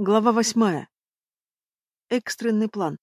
Глава восьмая. Экстренный план.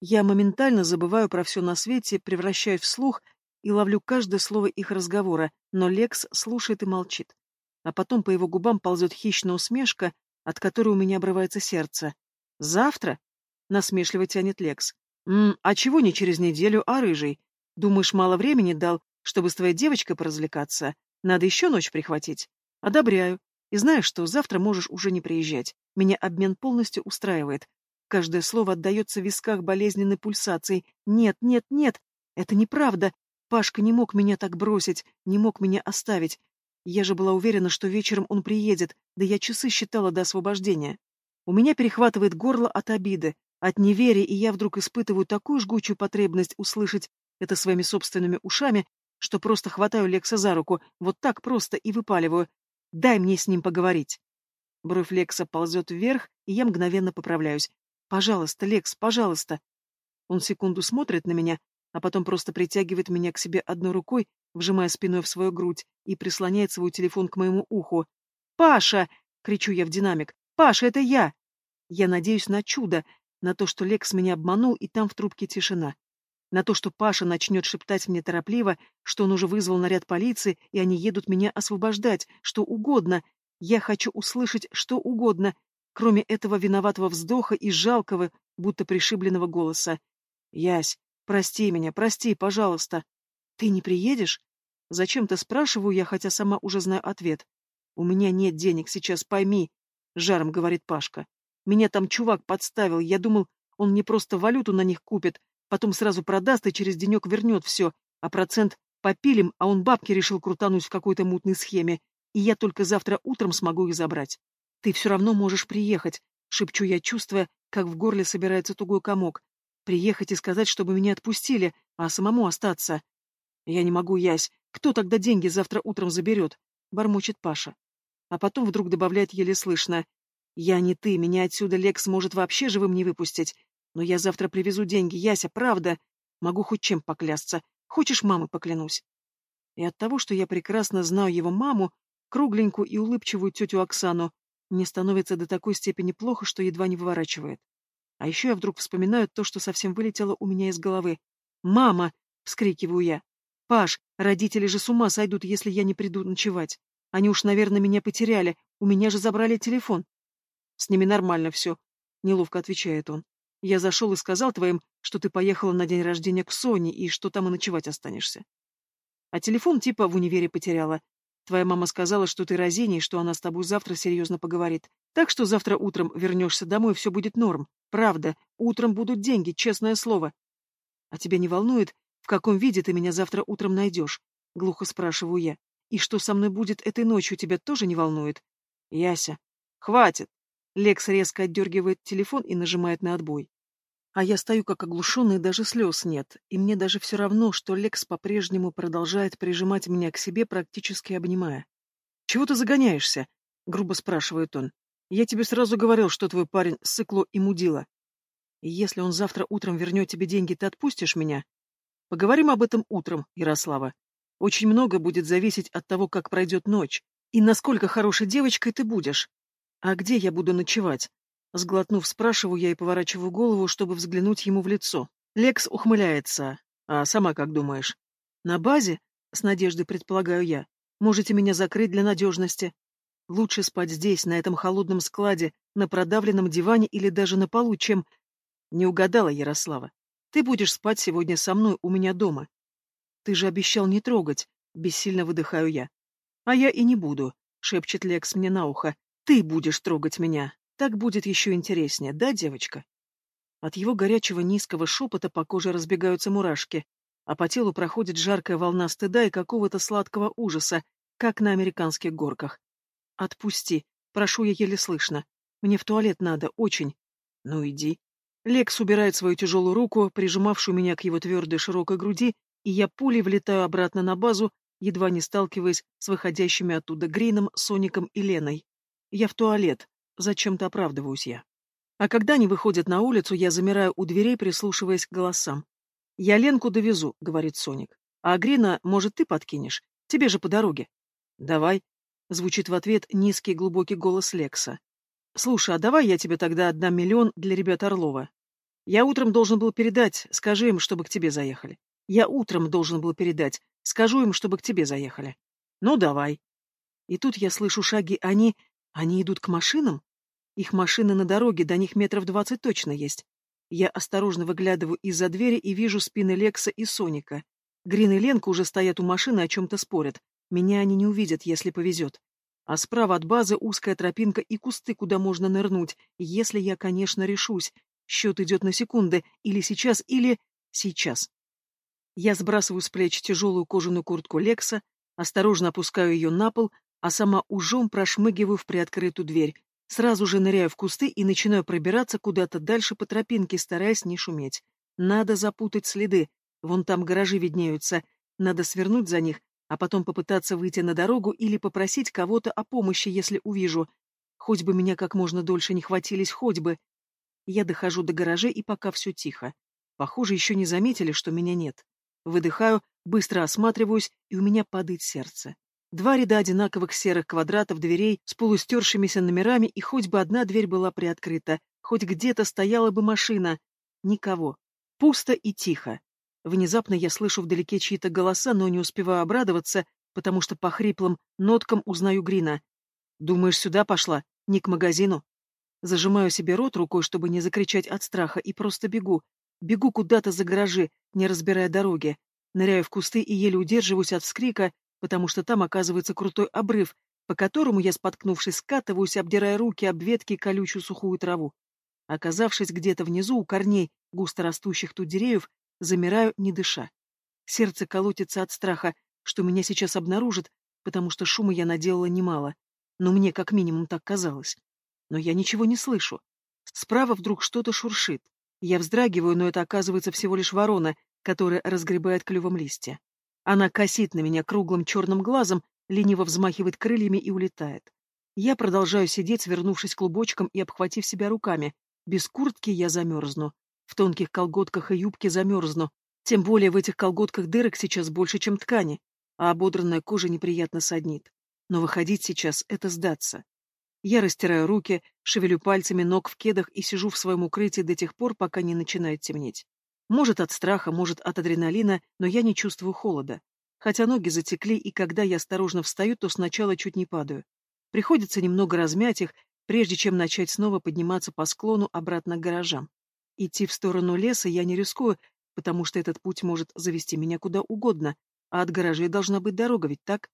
Я моментально забываю про все на свете, превращаюсь в слух и ловлю каждое слово их разговора, но Лекс слушает и молчит. А потом по его губам ползет хищная усмешка, от которой у меня обрывается сердце. «Завтра?» — насмешливо тянет Лекс. «М, а чего не через неделю, а рыжий? Думаешь, мало времени дал, чтобы с твоей девочкой поразвлекаться? Надо еще ночь прихватить? Одобряю. И знаешь что, завтра можешь уже не приезжать. Меня обмен полностью устраивает. Каждое слово отдается в висках болезненной пульсацией. Нет, нет, нет, это неправда. Пашка не мог меня так бросить, не мог меня оставить. Я же была уверена, что вечером он приедет, да я часы считала до освобождения. У меня перехватывает горло от обиды, от неверия, и я вдруг испытываю такую жгучую потребность услышать это своими собственными ушами, что просто хватаю Лекса за руку, вот так просто и выпаливаю. Дай мне с ним поговорить. Бровь Лекса ползет вверх, и я мгновенно поправляюсь. Пожалуйста, Лекс, пожалуйста. Он секунду смотрит на меня, а потом просто притягивает меня к себе одной рукой, вжимая спиной в свою грудь, и прислоняет свой телефон к моему уху. «Паша!» — кричу я в динамик. «Паша, это я!» Я надеюсь на чудо, на то, что Лекс меня обманул, и там в трубке тишина на то, что Паша начнет шептать мне торопливо, что он уже вызвал наряд полиции, и они едут меня освобождать, что угодно. Я хочу услышать что угодно, кроме этого виноватого вздоха и жалкого, будто пришибленного голоса. «Ясь, прости меня, прости, пожалуйста. Ты не приедешь?» Зачем-то спрашиваю я, хотя сама уже знаю ответ. «У меня нет денег сейчас, пойми», — жаром говорит Пашка. «Меня там чувак подставил, я думал, он мне просто валюту на них купит, Потом сразу продаст и через денек вернет все, а процент попилим, а он бабки решил крутануть в какой-то мутной схеме, и я только завтра утром смогу их забрать. Ты все равно можешь приехать, шепчу я, чувствуя, как в горле собирается тугой комок. Приехать и сказать, чтобы меня отпустили, а самому остаться. Я не могу, Ясь. Кто тогда деньги завтра утром заберет? Бормочет Паша. А потом вдруг добавляет еле слышно. Я не ты, меня отсюда Лекс может вообще живым не выпустить. Но я завтра привезу деньги, Яся, правда. Могу хоть чем поклясться. Хочешь, мамы поклянусь? И от того, что я прекрасно знаю его маму, кругленькую и улыбчивую тетю Оксану, мне становится до такой степени плохо, что едва не выворачивает. А еще я вдруг вспоминаю то, что совсем вылетело у меня из головы. «Мама!» — вскрикиваю я. «Паш, родители же с ума сойдут, если я не приду ночевать. Они уж, наверное, меня потеряли. У меня же забрали телефон». «С ними нормально все», — неловко отвечает он. Я зашел и сказал твоим, что ты поехала на день рождения к Соне и что там и ночевать останешься. А телефон типа в универе потеряла. Твоя мама сказала, что ты разини, и что она с тобой завтра серьезно поговорит. Так что завтра утром вернешься домой, все будет норм. Правда, утром будут деньги, честное слово. А тебя не волнует, в каком виде ты меня завтра утром найдешь? Глухо спрашиваю я. И что со мной будет этой ночью, тебя тоже не волнует? Яся. Хватит. Лекс резко отдергивает телефон и нажимает на отбой. А я стою как оглушенный, даже слез нет, и мне даже все равно, что Лекс по-прежнему продолжает прижимать меня к себе, практически обнимая. «Чего ты загоняешься?» — грубо спрашивает он. «Я тебе сразу говорил, что твой парень сыкло и мудила. если он завтра утром вернет тебе деньги, ты отпустишь меня? Поговорим об этом утром, Ярослава. Очень много будет зависеть от того, как пройдет ночь, и насколько хорошей девочкой ты будешь. «А где я буду ночевать?» Сглотнув, спрашиваю я и поворачиваю голову, чтобы взглянуть ему в лицо. Лекс ухмыляется. «А сама как думаешь?» «На базе?» — с надеждой предполагаю я. «Можете меня закрыть для надежности?» «Лучше спать здесь, на этом холодном складе, на продавленном диване или даже на полу, чем...» «Не угадала, Ярослава. Ты будешь спать сегодня со мной у меня дома». «Ты же обещал не трогать», — бессильно выдыхаю я. «А я и не буду», — шепчет Лекс мне на ухо. Ты будешь трогать меня. Так будет еще интереснее, да, девочка? От его горячего низкого шепота по коже разбегаются мурашки, а по телу проходит жаркая волна стыда и какого-то сладкого ужаса, как на американских горках. «Отпусти. Прошу я еле слышно. Мне в туалет надо, очень». «Ну иди». Лекс убирает свою тяжелую руку, прижимавшую меня к его твердой широкой груди, и я пулей влетаю обратно на базу, едва не сталкиваясь с выходящими оттуда Грином, Соником и Леной. Я в туалет. Зачем-то оправдываюсь я. А когда они выходят на улицу, я замираю у дверей, прислушиваясь к голосам. «Я Ленку довезу», — говорит Соник. «А Грина, может, ты подкинешь? Тебе же по дороге». «Давай», — звучит в ответ низкий глубокий голос Лекса. Слушай, а давай я тебе тогда отдам миллион для ребят Орлова. Я утром должен был передать, скажи им, чтобы к тебе заехали. Я утром должен был передать, скажу им, чтобы к тебе заехали. Ну, давай. И тут я слышу шаги, они... Они идут к машинам? Их машины на дороге, до них метров двадцать точно есть. Я осторожно выглядываю из-за двери и вижу спины Лекса и Соника. Грин и Ленка уже стоят у машины, о чем-то спорят. Меня они не увидят, если повезет. А справа от базы узкая тропинка и кусты, куда можно нырнуть, если я, конечно, решусь. Счет идет на секунды, или сейчас, или сейчас. Я сбрасываю с плеч тяжелую кожаную куртку Лекса, осторожно опускаю ее на пол, а сама ужом прошмыгиваю в приоткрытую дверь. Сразу же ныряю в кусты и начинаю пробираться куда-то дальше по тропинке, стараясь не шуметь. Надо запутать следы. Вон там гаражи виднеются. Надо свернуть за них, а потом попытаться выйти на дорогу или попросить кого-то о помощи, если увижу. Хоть бы меня как можно дольше не хватились, хоть бы. Я дохожу до гаражей, и пока все тихо. Похоже, еще не заметили, что меня нет. Выдыхаю, быстро осматриваюсь, и у меня падает сердце. Два ряда одинаковых серых квадратов дверей с полустершимися номерами, и хоть бы одна дверь была приоткрыта, хоть где-то стояла бы машина. Никого. Пусто и тихо. Внезапно я слышу вдалеке чьи-то голоса, но не успеваю обрадоваться, потому что по хриплым ноткам узнаю Грина. «Думаешь, сюда пошла? Не к магазину?» Зажимаю себе рот рукой, чтобы не закричать от страха, и просто бегу. Бегу куда-то за гаражи, не разбирая дороги. Ныряю в кусты и еле удерживаюсь от вскрика, потому что там оказывается крутой обрыв, по которому я, споткнувшись, скатываюсь, обдирая руки об ветки и колючую сухую траву. Оказавшись где-то внизу, у корней густо растущих тут деревьев, замираю, не дыша. Сердце колотится от страха, что меня сейчас обнаружат, потому что шума я наделала немало. Но мне как минимум так казалось. Но я ничего не слышу. Справа вдруг что-то шуршит. Я вздрагиваю, но это оказывается всего лишь ворона, которая разгребает клювом листья. Она косит на меня круглым черным глазом, лениво взмахивает крыльями и улетает. Я продолжаю сидеть, свернувшись клубочком и обхватив себя руками. Без куртки я замерзну. В тонких колготках и юбке замерзну. Тем более в этих колготках дырок сейчас больше, чем ткани, а ободранная кожа неприятно саднит. Но выходить сейчас — это сдаться. Я растираю руки, шевелю пальцами ног в кедах и сижу в своем укрытии до тех пор, пока не начинает темнеть. Может, от страха, может, от адреналина, но я не чувствую холода. Хотя ноги затекли, и когда я осторожно встаю, то сначала чуть не падаю. Приходится немного размять их, прежде чем начать снова подниматься по склону обратно к гаражам. Идти в сторону леса я не рискую, потому что этот путь может завести меня куда угодно, а от гаражей должна быть дорога, ведь так?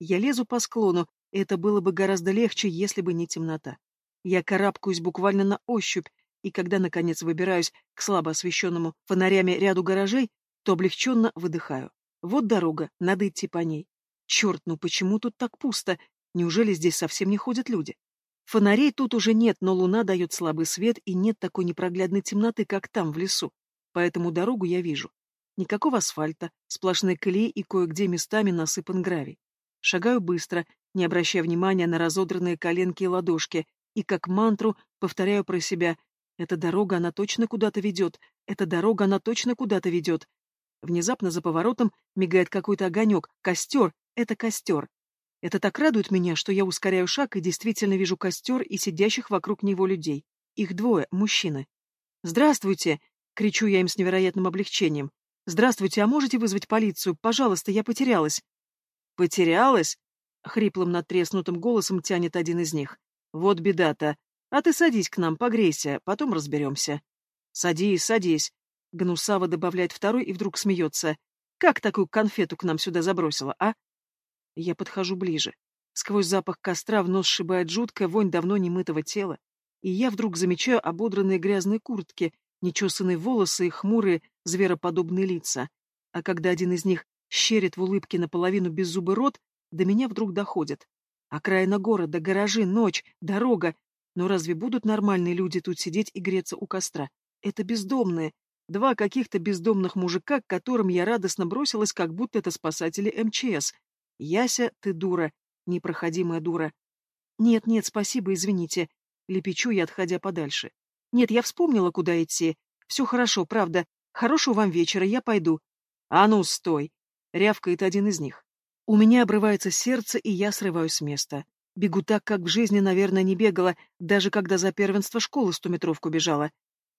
Я лезу по склону, и это было бы гораздо легче, если бы не темнота. Я карабкаюсь буквально на ощупь, и когда, наконец, выбираюсь к слабо освещенному фонарями ряду гаражей, то облегченно выдыхаю. Вот дорога, надо идти по ней. Черт, ну почему тут так пусто? Неужели здесь совсем не ходят люди? Фонарей тут уже нет, но луна дает слабый свет, и нет такой непроглядной темноты, как там, в лесу. Поэтому дорогу я вижу. Никакого асфальта, сплошные колеи и кое-где местами насыпан гравий. Шагаю быстро, не обращая внимания на разодранные коленки и ладошки, и как мантру повторяю про себя эта дорога, она точно куда-то ведет. Эта дорога, она точно куда-то ведет. Внезапно за поворотом мигает какой-то огонек. Костер. Это костер. Это так радует меня, что я ускоряю шаг и действительно вижу костер и сидящих вокруг него людей. Их двое, мужчины. «Здравствуйте!» — кричу я им с невероятным облегчением. «Здравствуйте, а можете вызвать полицию? Пожалуйста, я потерялась». «Потерялась?» — хриплым надтреснутым голосом тянет один из них. «Вот беда-то. А ты садись к нам, погрейся, потом разберемся. Садись, садись. Гнусава добавляет второй и вдруг смеется. Как такую конфету к нам сюда забросила, а? Я подхожу ближе. Сквозь запах костра в нос сшибает жуткая вонь давно немытого тела. И я вдруг замечаю ободранные грязные куртки, нечесанные волосы и хмурые, звероподобные лица. А когда один из них щерит в улыбке наполовину беззубый рот, до меня вдруг доходит. Окраина города, гаражи, ночь, дорога, но разве будут нормальные люди тут сидеть и греться у костра? Это бездомные. Два каких-то бездомных мужика, к которым я радостно бросилась, как будто это спасатели МЧС. Яся, ты дура. Непроходимая дура. Нет, нет, спасибо, извините. Лепечу я, отходя подальше. Нет, я вспомнила, куда идти. Все хорошо, правда. Хорошего вам вечера, я пойду. А ну, стой! Рявкает один из них. У меня обрывается сердце, и я срываюсь с места. Бегу так, как в жизни, наверное, не бегала, даже когда за первенство школы стометровку бежала.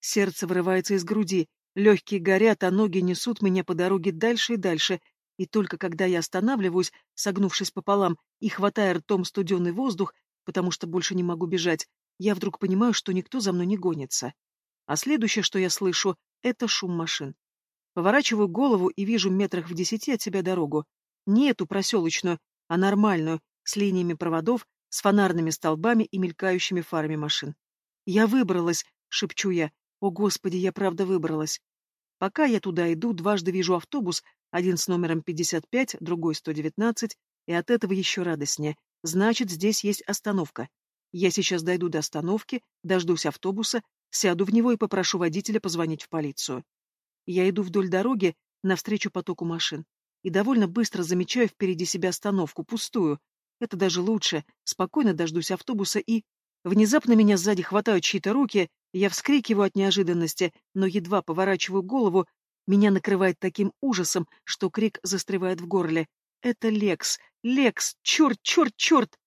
Сердце вырывается из груди, легкие горят, а ноги несут меня по дороге дальше и дальше, и только когда я останавливаюсь, согнувшись пополам и хватая ртом студеный воздух, потому что больше не могу бежать, я вдруг понимаю, что никто за мной не гонится. А следующее, что я слышу, это шум машин. Поворачиваю голову и вижу метрах в десяти от себя дорогу. Не эту проселочную, а нормальную, с линиями проводов, с фонарными столбами и мелькающими фарами машин. «Я выбралась!» — шепчу я. «О, Господи, я правда выбралась!» Пока я туда иду, дважды вижу автобус, один с номером 55, другой 119, и от этого еще радостнее. Значит, здесь есть остановка. Я сейчас дойду до остановки, дождусь автобуса, сяду в него и попрошу водителя позвонить в полицию. Я иду вдоль дороги, навстречу потоку машин, и довольно быстро замечаю впереди себя остановку, пустую. Это даже лучше, спокойно дождусь автобуса и... Внезапно меня сзади хватают чьи-то руки, я вскрикиваю от неожиданности, но едва поворачиваю голову, меня накрывает таким ужасом, что крик застревает в горле. Это Лекс! Лекс! Черт, черт, черт!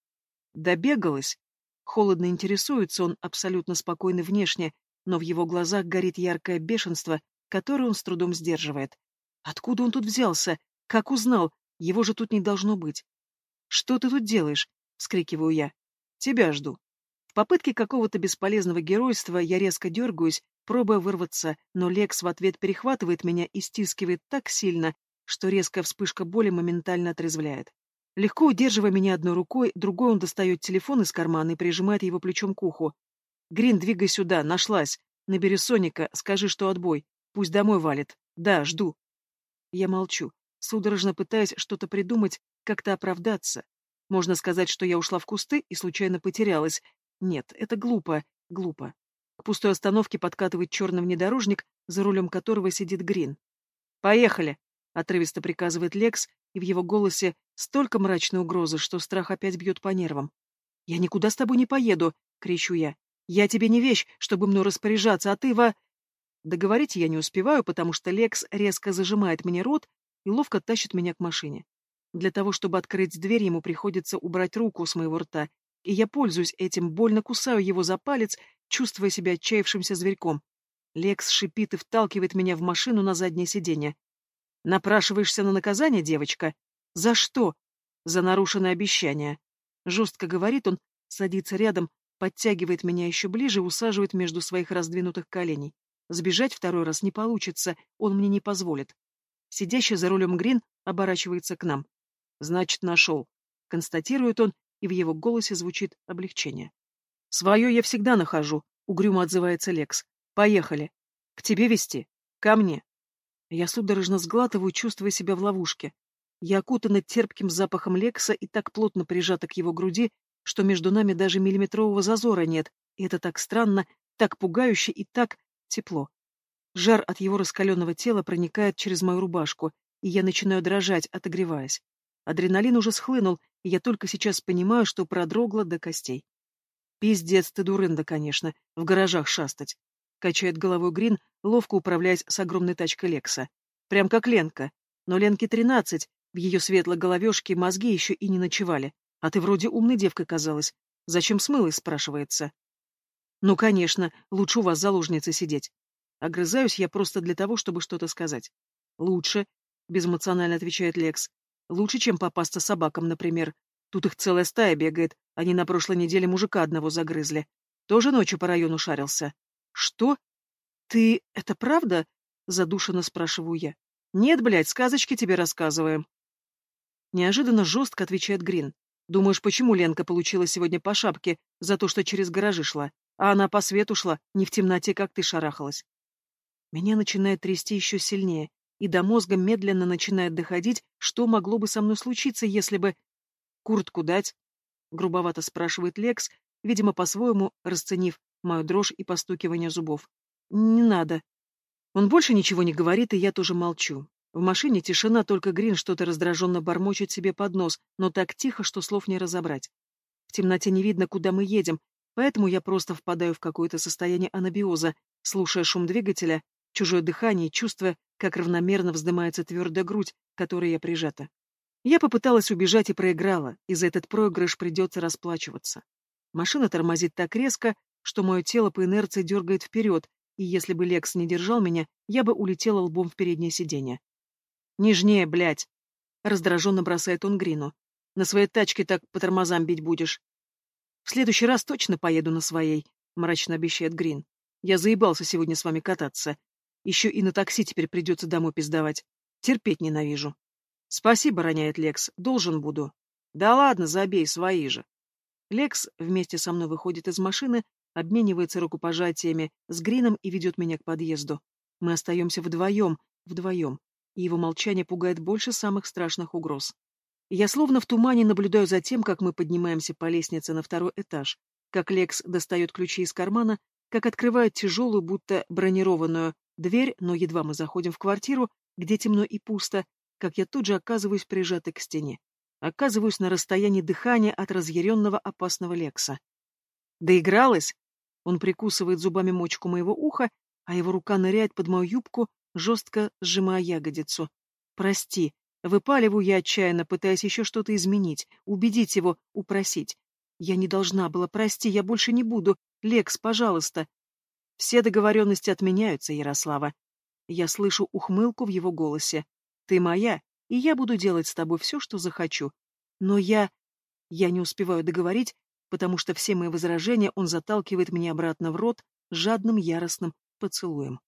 Добегалась. Холодно интересуется он, абсолютно спокойный внешне, но в его глазах горит яркое бешенство, которое он с трудом сдерживает. Откуда он тут взялся? Как узнал? Его же тут не должно быть. «Что ты тут делаешь?» — вскрикиваю я. «Тебя жду». В попытке какого-то бесполезного геройства я резко дергаюсь, пробуя вырваться, но Лекс в ответ перехватывает меня и стискивает так сильно, что резкая вспышка боли моментально отрезвляет. Легко удерживая меня одной рукой, другой он достает телефон из кармана и прижимает его плечом к уху. «Грин, двигай сюда, нашлась. Набери Соника, скажи, что отбой. Пусть домой валит. Да, жду». Я молчу, судорожно пытаясь что-то придумать, как-то оправдаться. Можно сказать, что я ушла в кусты и случайно потерялась. Нет, это глупо, глупо. К пустой остановке подкатывает черный внедорожник, за рулем которого сидит Грин. «Поехали!» — отрывисто приказывает Лекс, и в его голосе столько мрачной угрозы, что страх опять бьет по нервам. «Я никуда с тобой не поеду!» — кричу я. «Я тебе не вещь, чтобы мной распоряжаться, а ты во...» Договорить я не успеваю, потому что Лекс резко зажимает мне рот и ловко тащит меня к машине. Для того, чтобы открыть дверь, ему приходится убрать руку с моего рта, и я пользуюсь этим, больно кусаю его за палец, чувствуя себя отчаявшимся зверьком. Лекс шипит и вталкивает меня в машину на заднее сиденье. Напрашиваешься на наказание, девочка? За что? За нарушенное обещание. Жестко говорит он, садится рядом, подтягивает меня еще ближе усаживает между своих раздвинутых коленей. Сбежать второй раз не получится, он мне не позволит. Сидящий за рулем Грин оборачивается к нам. Значит, нашел. Констатирует он, и в его голосе звучит облегчение. Свое я всегда нахожу, угрюмо отзывается Лекс. Поехали. К тебе вести? Ко мне. Я судорожно сглатываю, чувствуя себя в ловушке. Я окутана терпким запахом Лекса и так плотно прижата к его груди, что между нами даже миллиметрового зазора нет, и это так странно, так пугающе и так тепло. Жар от его раскаленного тела проникает через мою рубашку, и я начинаю дрожать, отогреваясь. Адреналин уже схлынул, и я только сейчас понимаю, что продрогла до костей. Пиздец ты дурында, конечно, в гаражах шастать. Качает головой Грин, ловко управляясь с огромной тачкой Лекса. Прям как Ленка. Но Ленке тринадцать, в ее светлой головешке мозги еще и не ночевали. А ты вроде умной девкой казалась. Зачем смылась, спрашивается. Ну, конечно, лучше у вас заложницей сидеть. Огрызаюсь я просто для того, чтобы что-то сказать. Лучше, безэмоционально отвечает Лекс. Лучше, чем попасться собакам, например. Тут их целая стая бегает. Они на прошлой неделе мужика одного загрызли. Тоже ночью по району шарился. «Что? Ты... это правда?» — задушенно спрашиваю я. «Нет, блядь, сказочки тебе рассказываем». Неожиданно жестко отвечает Грин. «Думаешь, почему Ленка получила сегодня по шапке за то, что через гаражи шла? А она по свету шла, не в темноте, как ты шарахалась». Меня начинает трясти еще сильнее, и до мозга медленно начинает доходить, что могло бы со мной случиться, если бы... «Куртку дать?» — грубовато спрашивает Лекс, видимо, по-своему расценив мою дрожь и постукивание зубов. «Не надо». Он больше ничего не говорит, и я тоже молчу. В машине тишина, только Грин что-то раздраженно бормочет себе под нос, но так тихо, что слов не разобрать. В темноте не видно, куда мы едем, поэтому я просто впадаю в какое-то состояние анабиоза, слушая шум двигателя, чужое дыхание и чувствуя, как равномерно вздымается твердая грудь, которой я прижата. Я попыталась убежать и проиграла, и за этот проигрыш придется расплачиваться. Машина тормозит так резко, что мое тело по инерции дергает вперед, и если бы Лекс не держал меня, я бы улетела лбом в переднее сиденье. «Нежнее, блядь!» — раздраженно бросает он Грину. «На своей тачке так по тормозам бить будешь». «В следующий раз точно поеду на своей», — мрачно обещает Грин. «Я заебался сегодня с вами кататься. Еще и на такси теперь придется домой пиздовать. Терпеть ненавижу». «Спасибо», — роняет Лекс. «Должен буду». «Да ладно, забей, свои же». Лекс вместе со мной выходит из машины, обменивается рукопожатиями с Грином и ведет меня к подъезду. Мы остаемся вдвоем, вдвоем, и его молчание пугает больше самых страшных угроз. Я словно в тумане наблюдаю за тем, как мы поднимаемся по лестнице на второй этаж, как Лекс достает ключи из кармана, как открывает тяжелую, будто бронированную дверь, но едва мы заходим в квартиру, где темно и пусто, как я тут же оказываюсь прижатой к стене. Оказываюсь на расстоянии дыхания от разъяренного опасного Лекса. Доигралась? Он прикусывает зубами мочку моего уха, а его рука ныряет под мою юбку, жестко сжимая ягодицу. Прости. Выпаливаю я отчаянно, пытаясь еще что-то изменить, убедить его, упросить. Я не должна была, прости, я больше не буду. Лекс, пожалуйста. Все договоренности отменяются, Ярослава. Я слышу ухмылку в его голосе. Ты моя, и я буду делать с тобой все, что захочу. Но я... Я не успеваю договорить, потому что все мои возражения он заталкивает мне обратно в рот жадным яростным поцелуем.